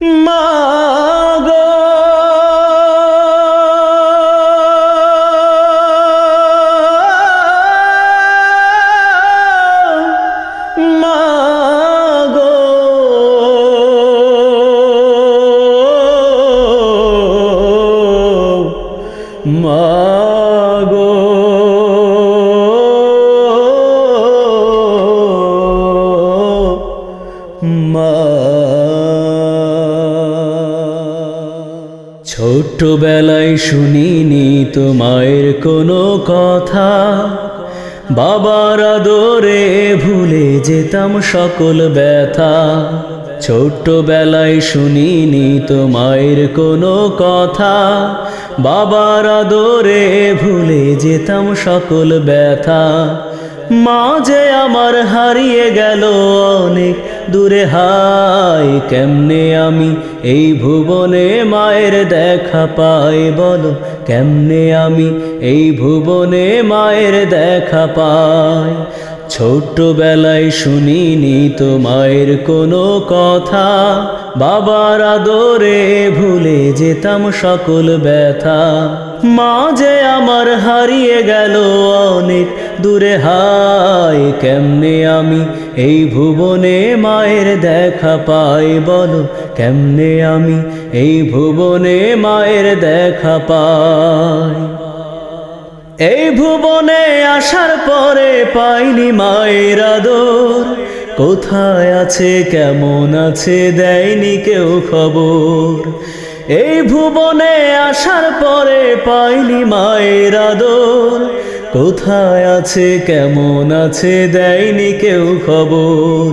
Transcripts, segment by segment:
মাগো মাগো মাগো ছোট্টবেলায় শুনিনি তোমায়ের কোনো কথা। বাবার আদরে ভুলে যেতাম সকল ব্যথা। ছোট্টবেলায় শুনিনি তো মায়ের কোনো কথা। বাবার আদরে ভুলে যেতাম সকল ব্যথা। মা যে আমার হারিয়ে গেল অনেক দূরে। হাই কেমনে আমি এই ভুবনে মায়ের দেখা পাই বলো? কেমনে আমি এই ভুবনে মায়ের দেখা পাই? ছোট্টবেলায় শুনিনি তো মায়ের কোনো কথা। বাবার আদরে ভুলে যেতাম সকল ব্যথা। মা যে আমার হারিয়ে গেল অনেক দূরে হাই কেমনে আমি এই ভুবনে মায়ের দেখা পাই বলো? কেমনে আমি এই ভুবনে মায়ের দেখা পাই? এই ভুবনে আসার পরে পাইনি মায়ের আদর। কোথায় আছে, কেমন আছে, দেয়নি কেউ খবর। এই ভুবনে আসার পরে পাইনি মায়ের আদর। কোথায় আছে, কেমন আছে, দেয়নি কেউ খবর।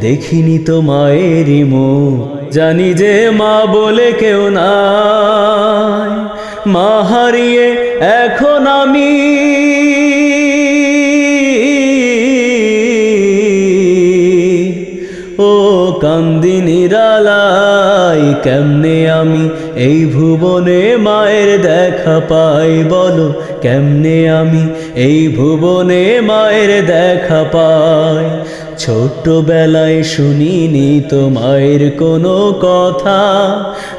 দেখিনি তো মায়েরই মুখ জানি যে মা বলে কেউ নাই। মা হারিয়ে এখন আমি ও কান্দিনী রালাই কেমনে আমি এই ভুবনে মায়ের দেখা পাই বলো কেমনে আমি এই ভুবনে মায়ের দেখা পাই? ছোট্টবেলায় শুনিনি তো মায়ের কোনো কথা।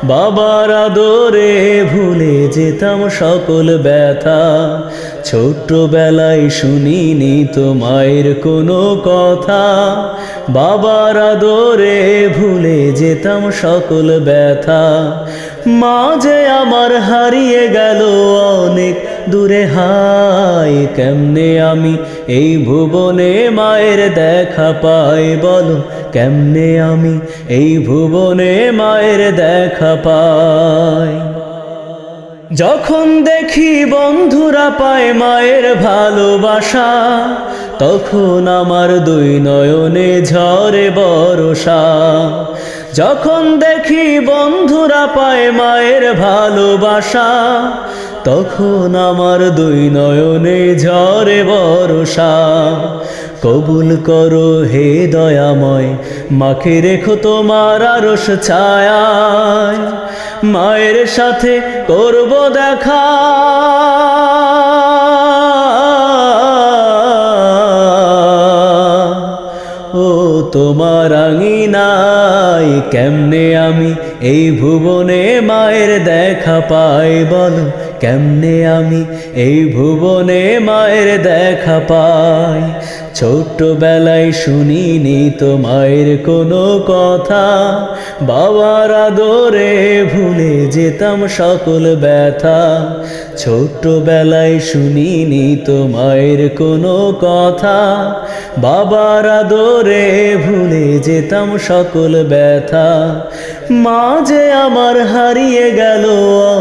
বাবার আদরে ভুলে যেতাম সকল ব্যথা। ছোট্টবেলায় শুনিনি তো মায়ের কোনো কথা। বাবার আদরে ভুলে যেতাম সকল ব্যথা। মাঝে আমার হারিয়ে গেল অনেক দূরে হাই কেমনে আমি এই ভুবনে মায়ের দেখা পাই, বলো কেমনে আমি এই ভুবনে মায়ের দেখা পাই? যখন দেখি বন্ধুরা পায় মায়ের ভালোবাসা, তখন আমার দুই নয়নে ঝরে বরসা যখন দেখি বন্ধুরা পায় মায়ের ভালোবাসা তখন আমার দুই নয়নে ঝরে বরসা কবুল করো হে দয়াময়, মাকে রেখো তোমার আরস ছায়ায়। মায়ের সাথে করব দেখা। ও তোমার আঙিনাই কেমনে আমি এই ভুবনে মায়ের দেখা পাই বলো। কেমনে আমি এই ভুবনে মায়ের দেখা পাই? ছোট্টবেলায় শুনিনি তো মায়ের কোনো কথা। বাবার আদরে ভুলে যেতাম সকল ব্যথা। ছোট্টবেলায় শুনিনি তো মায়ের কোনো কথা। বাবার আদরে ভুলে যেতাম সকল ব্যথা। মা যে আমার হারিয়ে গেল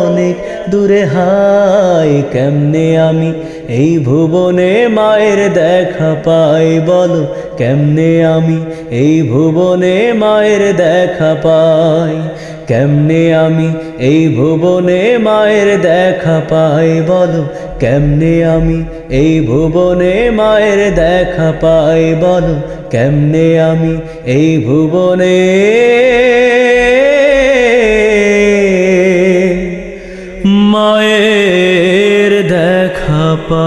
অনেক দূরে হাই, কেমনে আমি এই ভুবনে মায়ের দেখা পাই? বলো, কেমনে আমি এই ভুবনে মায়ের দেখা পাই? কেমনে আমি এই ভুবনে মায়ের দেখা পাই? বলো, কেমনে আমি এই ভুবনে মায়ের দেখা পাই? বলো, কেমনে আমি এই ভুবনে Oh